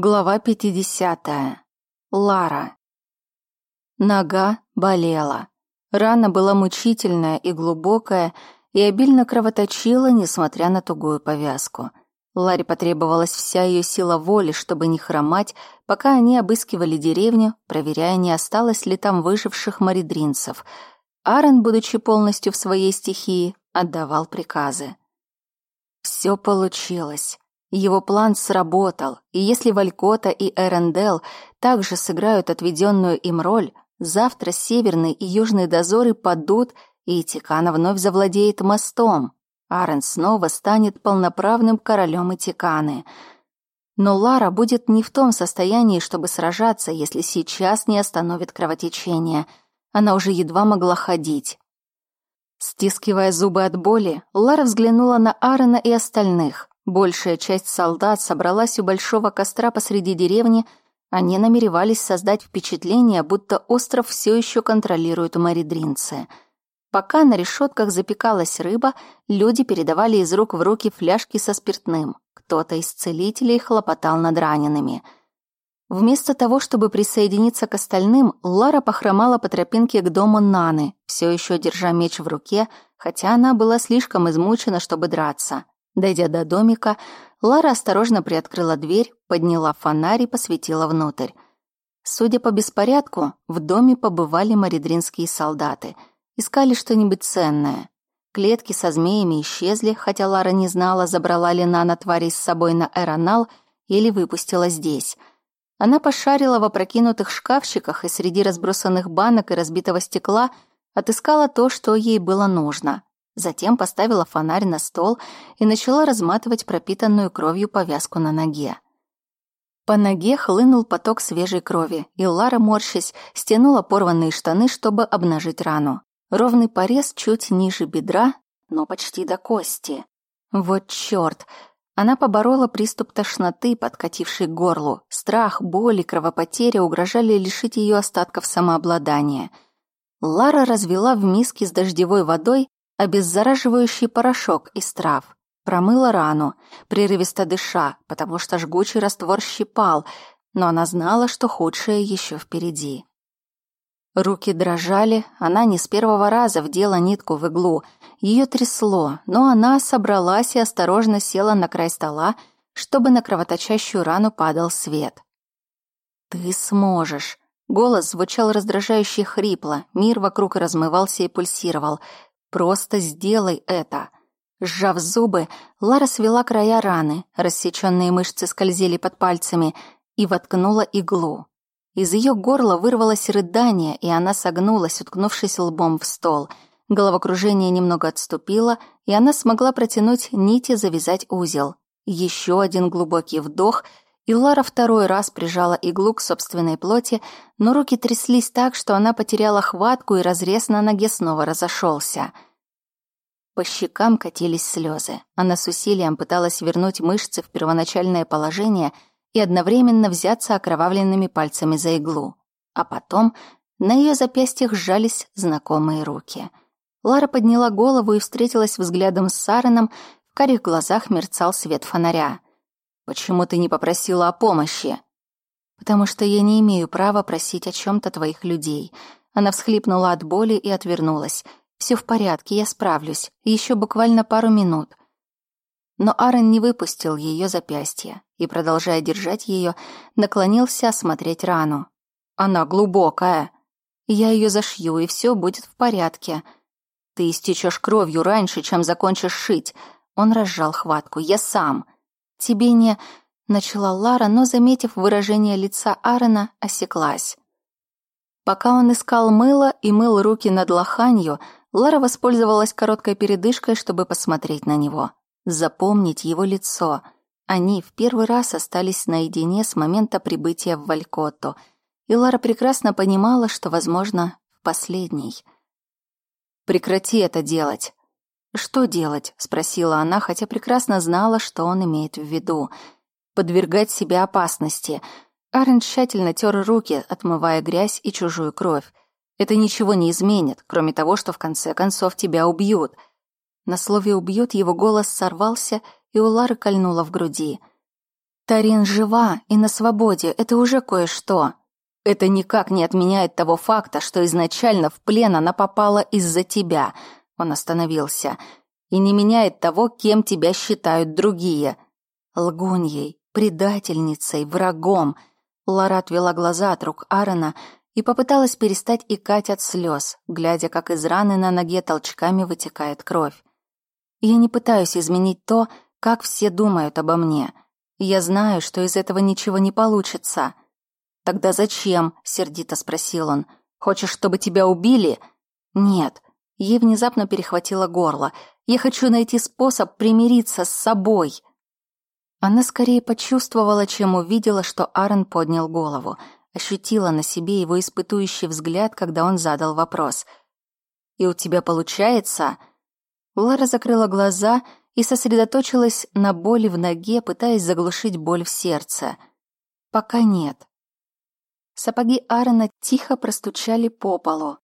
Глава 50. Лара. Нога болела. Рана была мучительная и глубокая, и обильно кровоточила, несмотря на тугую повязку. Ларе потребовалась вся ее сила воли, чтобы не хромать, пока они обыскивали деревню, проверяя, не осталось ли там выживших маридринцев. Аарон, будучи полностью в своей стихии, отдавал приказы. Все получилось. Его план сработал, и если Валькота и Эрендел также сыграют отведенную им роль, завтра северные и южные дозоры падут, и Тикана вновь завладеет мостом. Арен снова станет полноправным королем Итиканы. Но Лара будет не в том состоянии, чтобы сражаться, если сейчас не остановит кровотечение. Она уже едва могла ходить. Стискивая зубы от боли, Лара взглянула на Аарона и остальных. Большая часть солдат собралась у большого костра посреди деревни. Они намеревались создать впечатление, будто остров все еще контролируют маридринцы. Пока на решетках запекалась рыба, люди передавали из рук в руки фляжки со спиртным. Кто-то из целителей хлопотал над ранеными. Вместо того, чтобы присоединиться к остальным, Лара похромала по тропинке к дому Наны, все еще держа меч в руке, хотя она была слишком измучена, чтобы драться. Дойдя до домика, Лара осторожно приоткрыла дверь, подняла фонарь и посветила внутрь. Судя по беспорядку, в доме побывали маридринские солдаты. Искали что-нибудь ценное. Клетки со змеями исчезли, хотя Лара не знала, забрала ли Нана твари с собой на Эронал или выпустила здесь. Она пошарила в опрокинутых шкафчиках и среди разбросанных банок и разбитого стекла отыскала то, что ей было нужно. Затем поставила фонарь на стол и начала разматывать пропитанную кровью повязку на ноге. По ноге хлынул поток свежей крови, и Лара, морщась, стянула порванные штаны, чтобы обнажить рану. Ровный порез чуть ниже бедра, но почти до кости. Вот чёрт! Она поборола приступ тошноты, подкативший к горлу. Страх, боль и кровопотеря угрожали лишить её остатков самообладания. Лара развела в миске с дождевой водой обеззараживающий порошок из трав. Промыла рану, прерывисто дыша, потому что жгучий раствор щипал, но она знала, что худшее еще впереди. Руки дрожали, она не с первого раза вдела нитку в иглу. Ее трясло, но она собралась и осторожно села на край стола, чтобы на кровоточащую рану падал свет. «Ты сможешь!» Голос звучал раздражающе хрипло, мир вокруг размывался и пульсировал. Просто сделай это. Сжав зубы, Лара свела края раны, рассеченные мышцы скользили под пальцами, и воткнула иглу. Из ее горла вырвалось рыдание, и она согнулась, уткнувшись лбом в стол. Головокружение немного отступило, и она смогла протянуть нить и завязать узел. Еще один глубокий вдох, и Лара второй раз прижала иглу к собственной плоти, но руки тряслись так, что она потеряла хватку, и разрез на ноге снова разошелся. По щекам катились слезы. Она с усилием пыталась вернуть мышцы в первоначальное положение и одновременно взяться окровавленными пальцами за иглу. А потом на ее запястьях сжались знакомые руки. Лара подняла голову и встретилась взглядом с Сареном, в карих глазах мерцал свет фонаря. «Почему ты не попросила о помощи?» «Потому что я не имею права просить о чем то твоих людей». Она всхлипнула от боли и отвернулась. Все в порядке, я справлюсь. Еще буквально пару минут. Но Аарон не выпустил ее запястье и, продолжая держать ее, наклонился осмотреть рану. Она глубокая. Я ее зашью, и все будет в порядке. Ты истечешь кровью раньше, чем закончишь шить. Он разжал хватку. Я сам. Тебе не... Начала Лара, но, заметив выражение лица Аарона, осеклась. Пока он искал мыло и мыл руки над лоханью, Лара воспользовалась короткой передышкой, чтобы посмотреть на него, запомнить его лицо. Они в первый раз остались наедине с момента прибытия в Валькотто, и Лара прекрасно понимала, что, возможно, в последний. «Прекрати это делать!» «Что делать?» — спросила она, хотя прекрасно знала, что он имеет в виду. «Подвергать себя опасности». Арен тщательно тер руки, отмывая грязь и чужую кровь. Это ничего не изменит, кроме того, что в конце концов тебя убьют. На слове «убьют» его голос сорвался, и у Лары кольнуло в груди. Тарин жива и на свободе, это уже кое-что. Это никак не отменяет того факта, что изначально в плен она попала из-за тебя. Он остановился. И не меняет того, кем тебя считают другие. Лгуньей, предательницей, врагом. Лара отвела глаза от рук Аарона и попыталась перестать икать от слез, глядя, как из раны на ноге толчками вытекает кровь. Я не пытаюсь изменить то, как все думают обо мне. Я знаю, что из этого ничего не получится. Тогда зачем? сердито спросил он. Хочешь, чтобы тебя убили? Нет. Ей внезапно перехватило горло. Я хочу найти способ примириться с собой. Она скорее почувствовала, чем увидела, что Аарон поднял голову, ощутила на себе его испытующий взгляд, когда он задал вопрос. «И у тебя получается?» Лара закрыла глаза и сосредоточилась на боли в ноге, пытаясь заглушить боль в сердце. Пока нет. Сапоги Аарона тихо простучали по полу.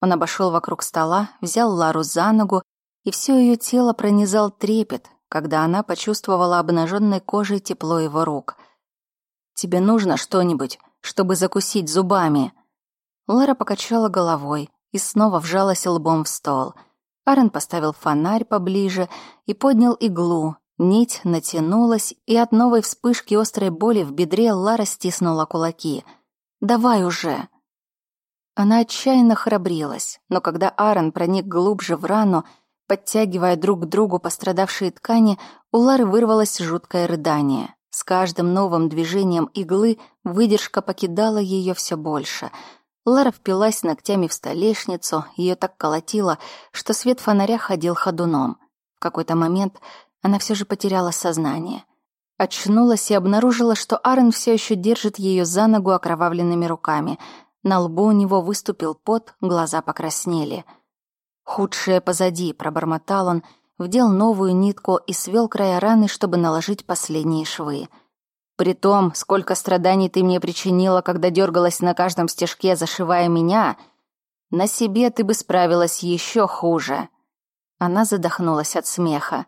Он обошел вокруг стола, взял Лару за ногу, и все ее тело пронизал трепет, когда она почувствовала обнаженной кожей тепло его рук. «Тебе нужно что-нибудь, чтобы закусить зубами?» Лара покачала головой и снова вжалась лбом в стол — Аарон поставил фонарь поближе и поднял иглу. Нить натянулась, и от новой вспышки острой боли в бедре Лара стиснула кулаки. «Давай уже!» Она отчаянно храбрилась, но когда Аарон проник глубже в рану, подтягивая друг к другу пострадавшие ткани, у Лары вырвалось жуткое рыдание. С каждым новым движением иглы выдержка покидала ее все больше — Лара впилась ногтями в столешницу, ее так колотило, что свет фонаря ходил ходуном. В какой-то момент она все же потеряла сознание. Очнулась и обнаружила, что Аарон все еще держит ее за ногу окровавленными руками. На лбу у него выступил пот, глаза покраснели. «Худшее позади», — пробормотал он, вдел новую нитку и свел края раны, чтобы наложить последние швы — при том, сколько страданий ты мне причинила, когда дергалась на каждом стежке, зашивая меня, на себе ты бы справилась еще хуже. Она задохнулась от смеха.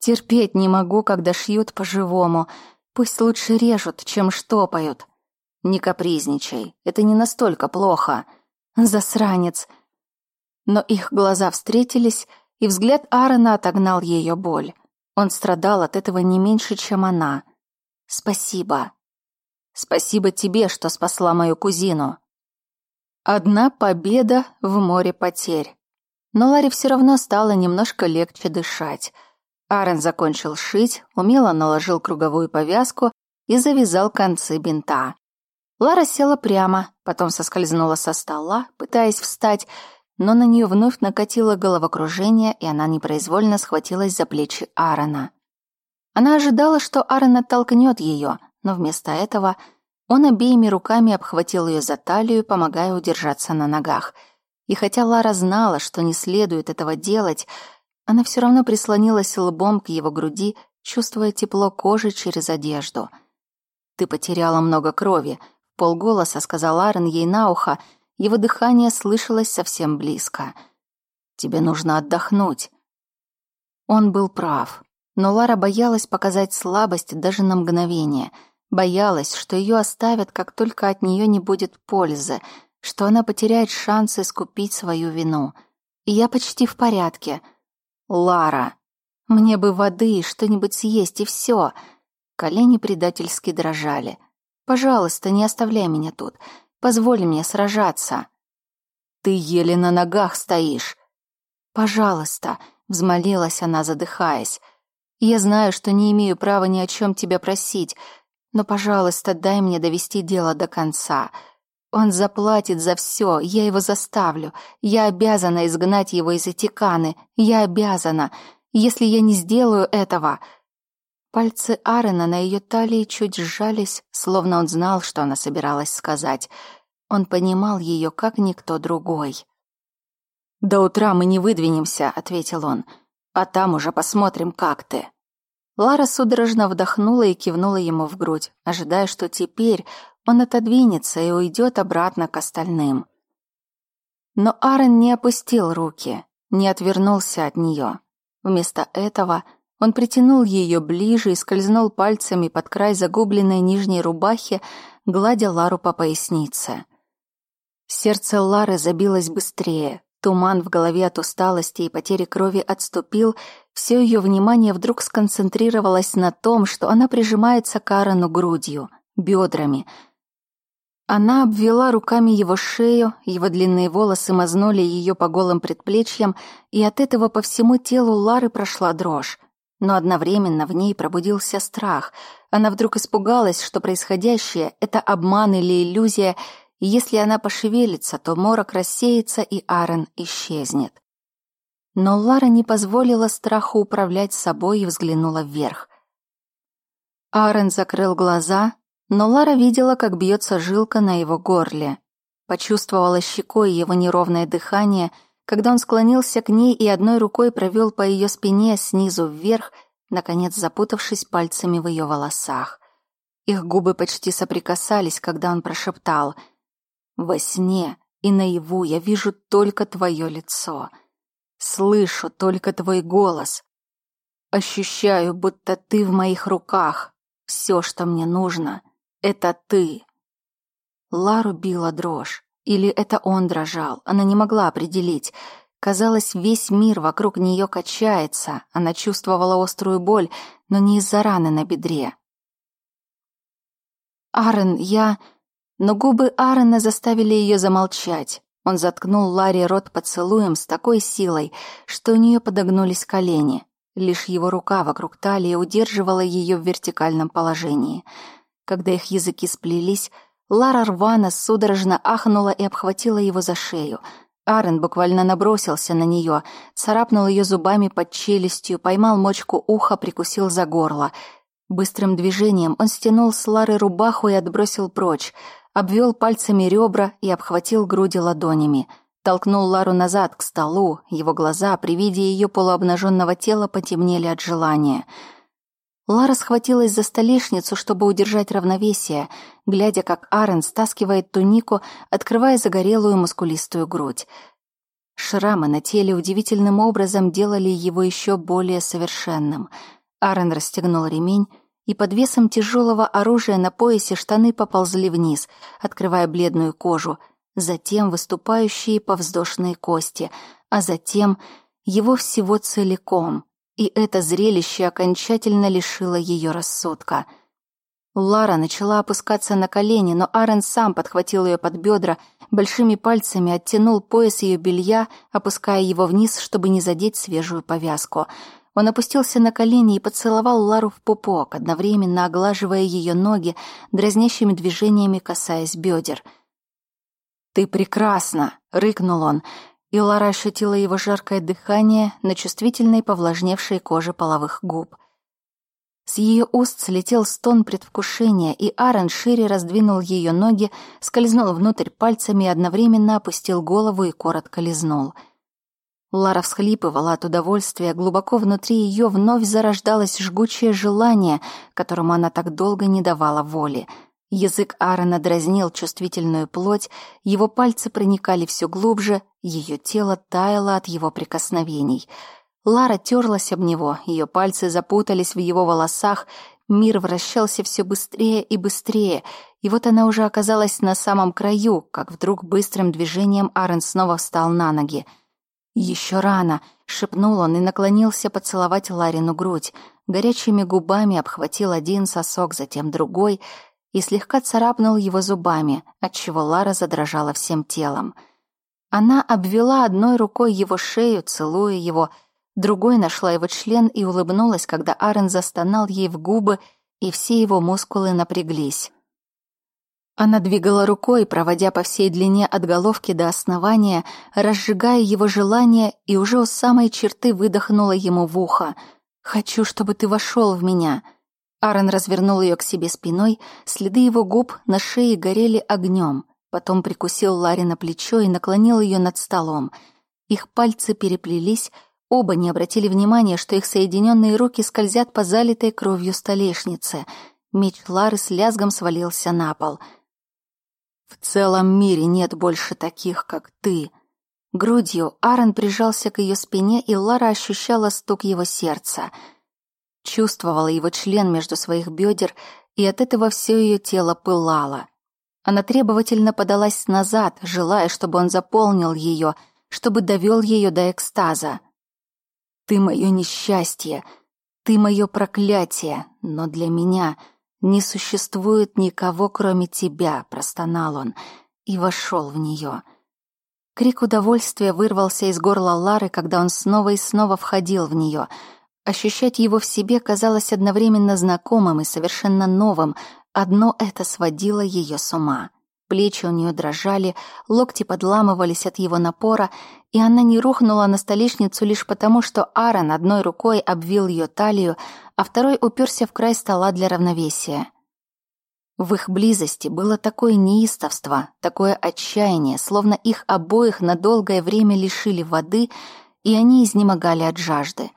Терпеть не могу, когда шьют по-живому. Пусть лучше режут, чем штопают. Не капризничай, это не настолько плохо. Засранец. Но их глаза встретились, и взгляд Аарона отогнал ее боль. Он страдал от этого не меньше, чем она. Спасибо. Спасибо тебе, что спасла мою кузину. Одна победа в море потерь. Но Ларе все равно стало немножко легче дышать. Аарон закончил шить, умело наложил круговую повязку и завязал концы бинта. Лара села прямо, потом соскользнула со стола, пытаясь встать, но на нее вновь накатило головокружение, и она непроизвольно схватилась за плечи Аарона. Она ожидала, что Аарон оттолкнет ее, но вместо этого он обеими руками обхватил ее за талию, помогая удержаться на ногах. И хотя Лара знала, что не следует этого делать, она все равно прислонилась лбом к его груди, чувствуя тепло кожи через одежду. «Ты потеряла много крови», — полголоса сказал Аарон ей на ухо, его дыхание слышалось совсем близко. «Тебе нужно отдохнуть». Он был прав. Но Лара боялась показать слабость даже на мгновение. Боялась, что ее оставят, как только от нее не будет пользы, что она потеряет шанс искупить свою вину. И я почти в порядке. Лара, мне бы воды и что-нибудь съесть, и все. Колени предательски дрожали. Пожалуйста, не оставляй меня тут. Позволь мне сражаться. Ты еле на ногах стоишь. Пожалуйста, взмолилась она, задыхаясь. Я знаю, что не имею права ни о чем тебя просить, но, пожалуйста, дай мне довести дело до конца. Он заплатит за все, я его заставлю. Я обязана изгнать его из Этиканы. Я обязана. Если я не сделаю этого... Пальцы Аарона на ее талии чуть сжались, словно он знал, что она собиралась сказать. Он понимал ее, как никто другой. «До утра мы не выдвинемся», — ответил он. А там уже посмотрим, как ты». Лара судорожно вдохнула и кивнула ему в грудь, ожидая, что теперь он отодвинется и уйдет обратно к остальным. Но Аарон не опустил руки, не отвернулся от нее. Вместо этого Он притянул ее ближе и скользнул пальцами под край загубленной нижней рубахи, гладя Лару по пояснице. Сердце Лары забилось быстрее. Туман в голове от усталости и потери крови отступил, все ее внимание вдруг сконцентрировалось на том, что она прижимается к Аарону грудью, бедрами. Она обвела руками его шею, его длинные волосы мазнули ее по голым предплечьям, и от этого по всему телу Лары прошла дрожь. Но одновременно в ней пробудился страх. Она вдруг испугалась, что происходящее — это обман или иллюзия, и если она пошевелится, то морок рассеется и Аарон исчезнет. Но Лара не позволила страху управлять собой и взглянула вверх. Аарон закрыл глаза, но Лара видела, как бьется жилка на его горле. Почувствовала щекой его неровное дыхание, когда он склонился к ней и одной рукой провел по ее спине снизу вверх, наконец запутавшись пальцами в ее волосах. Их губы почти соприкасались, когда он прошептал — во сне и наяву я вижу только твое лицо. Слышу только твой голос. Ощущаю, будто ты в моих руках. Все, что мне нужно, это ты. Лару била дрожь. Или это он дрожал, она не могла определить. Казалось, весь мир вокруг нее качается. Она чувствовала острую боль, но не из-за раны на бедре. «Арен, я...» Но губы Аарона заставили ее замолчать. Он заткнул Ларри рот поцелуем с такой силой, что у нее подогнулись колени. Лишь его рука вокруг талии удерживала ее в вертикальном положении. Когда их языки сплелись, Лара рвано судорожно ахнула и обхватила его за шею. Аарон буквально набросился на нее, царапнул ее зубами под челюстью, поймал мочку уха, прикусил за горло. Быстрым движением он стянул с Лары рубаху и отбросил прочь — обвел пальцами ребра и обхватил груди ладонями. Толкнул Лару назад к столу, его глаза при виде ее полуобнаженного тела потемнели от желания. Лара схватилась за столешницу, чтобы удержать равновесие, глядя, как Арен стаскивает тунику, открывая загорелую мускулистую грудь. Шрамы на теле удивительным образом делали его еще более совершенным. Арен расстегнул ремень, и под весом тяжелого оружия на поясе штаны поползли вниз, открывая бледную кожу, затем выступающие повздошные кости, а затем его всего целиком. И это зрелище окончательно лишило ее рассудка. Лара начала опускаться на колени, но Арен сам подхватил ее под бедра, большими пальцами оттянул пояс ее белья, опуская его вниз, чтобы не задеть свежую повязку — он опустился на колени и поцеловал Лару в пупок, одновременно оглаживая ее ноги, дразнящими движениями касаясь бедер. «Ты прекрасна!» — рыкнул он, и Лара ощутила его жаркое дыхание на чувствительной повлажневшей коже половых губ. С ее уст слетел стон предвкушения, и Аарон шире раздвинул ее ноги, скользнул внутрь пальцами и одновременно опустил голову и коротко лизнул — Лара всхлипывала от удовольствия, глубоко внутри ее вновь зарождалось жгучее желание, которому она так долго не давала воли. Язык Аарона дразнил чувствительную плоть, его пальцы проникали все глубже, ее тело таяло от его прикосновений. Лара терлась об него, ее пальцы запутались в его волосах, мир вращался все быстрее и быстрее, и вот она уже оказалась на самом краю, как вдруг быстрым движением Аарон снова встал на ноги — «Еще рано!» — шепнул он и наклонился поцеловать Ларину грудь. Горячими губами обхватил один сосок, затем другой, и слегка царапнул его зубами, отчего Лара задрожала всем телом. Она обвела одной рукой его шею, целуя его, другой нашла его член и улыбнулась, когда Аарон застонал ей в губы, и все его мускулы напряглись. Она двигала рукой, проводя по всей длине от головки до основания, разжигая его желание, и уже у самой черты выдохнула ему в ухо. «Хочу, чтобы ты вошел в меня». Аарон развернул ее к себе спиной, следы его губ на шее горели огнем. Потом прикусил Ларри на плечо и наклонил ее над столом. Их пальцы переплелись, оба не обратили внимания, что их соединенные руки скользят по залитой кровью столешнице. Меч Лары с лязгом свалился на пол — в целом мире нет больше таких, как ты. Грудью Аарон прижался к ее спине, и Лара ощущала стук его сердца. Чувствовала его член между своих бедер, и от этого все ее тело пылало. Она требовательно подалась назад, желая, чтобы он заполнил ее, чтобы довел ее до экстаза. «Ты мое несчастье, ты мое проклятие, но для меня не существует никого, кроме тебя», — простонал он и вошел в нее. Крик удовольствия вырвался из горла Лары, когда он снова и снова входил в нее. Ощущать его в себе казалось одновременно знакомым и совершенно новым, Одно это сводило ее с ума. Плечи у нее дрожали, локти подламывались от его напора, и она не рухнула на столешницу лишь потому, что Аарон одной рукой обвил ее талию, а второй уперся в край стола для равновесия. В их близости было такое неистовство, такое отчаяние, словно их обоих на долгое время лишили воды, и они изнемогали от жажды.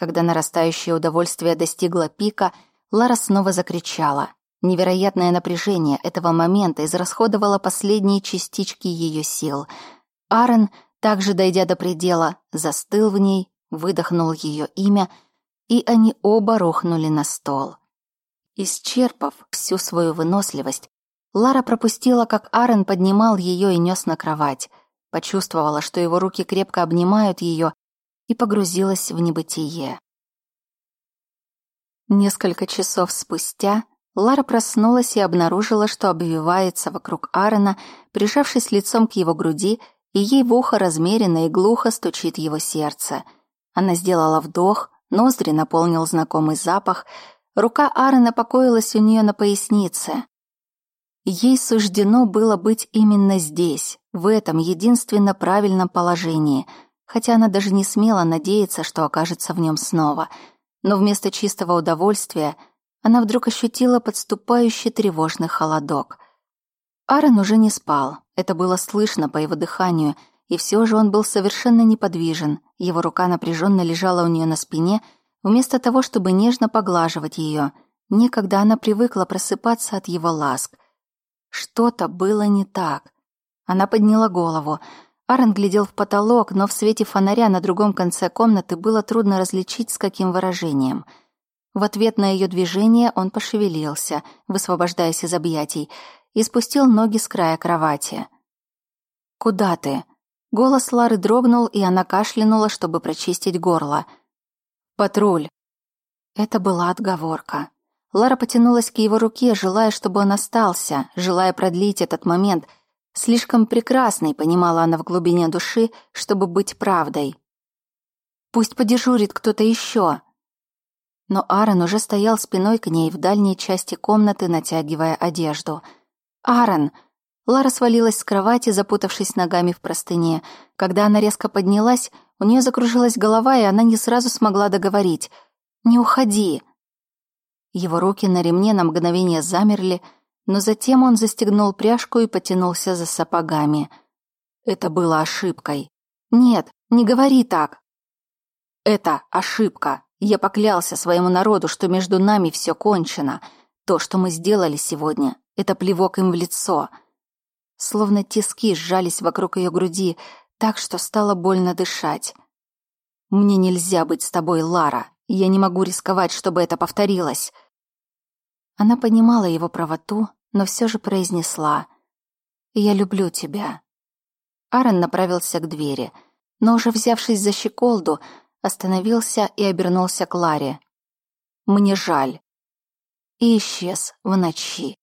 Когда нарастающее удовольствие достигло пика, Лара снова закричала. Невероятное напряжение этого момента израсходовало последние частички ее сил. Аарон, также дойдя до предела, застыл в ней, выдохнул ее имя, и они оба рухнули на стол. Исчерпав всю свою выносливость, Лара пропустила, как Аарон поднимал ее и нес на кровать, почувствовала, что его руки крепко обнимают ее, и погрузилась в небытие. Несколько часов спустя Лара проснулась и обнаружила, что обвивается вокруг Аарона, прижавшись лицом к его груди, и ей в ухо размеренно и глухо стучит его сердце. Она сделала вдох, ноздри наполнил знакомый запах, рука Аарона покоилась у нее на пояснице. Ей суждено было быть именно здесь, в этом единственно правильном положении, хотя она даже не смела надеяться, что окажется в нем снова. Но вместо чистого удовольствия — она вдруг ощутила подступающий тревожный холодок. Аарон уже не спал, это было слышно по его дыханию, и все же он был совершенно неподвижен, его рука напряженно лежала у нее на спине, вместо того, чтобы нежно поглаживать ее. Некогда она привыкла просыпаться от его ласк. Что-то было не так. Она подняла голову. Аарон глядел в потолок, но в свете фонаря на другом конце комнаты было трудно различить, с каким выражением — в ответ на ее движение он пошевелился, высвобождаясь из объятий, и спустил ноги с края кровати. «Куда ты?» Голос Лары дрогнул, и она кашлянула, чтобы прочистить горло. «Патруль!» Это была отговорка. Лара потянулась к его руке, желая, чтобы он остался, желая продлить этот момент. Слишком прекрасный, понимала она в глубине души, чтобы быть правдой. «Пусть подежурит кто-то еще!» но Аарон уже стоял спиной к ней в дальней части комнаты, натягивая одежду. «Аарон!» Лара свалилась с кровати, запутавшись ногами в простыне. Когда она резко поднялась, у нее закружилась голова, и она не сразу смогла договорить. «Не уходи!» Его руки на ремне на мгновение замерли, но затем он застегнул пряжку и потянулся за сапогами. Это было ошибкой. «Нет, не говори так!» «Это ошибка!» Я поклялся своему народу, что между нами все кончено. То, что мы сделали сегодня, это плевок им в лицо. Словно тиски сжались вокруг ее груди, так что стало больно дышать. Мне нельзя быть с тобой, Лара. Я не могу рисковать, чтобы это повторилось. Она понимала его правоту, но все же произнесла: "Я люблю тебя". Аарон направился к двери, но уже взявшись за щеколду, остановился и обернулся к Ларе. «Мне жаль». И исчез в ночи.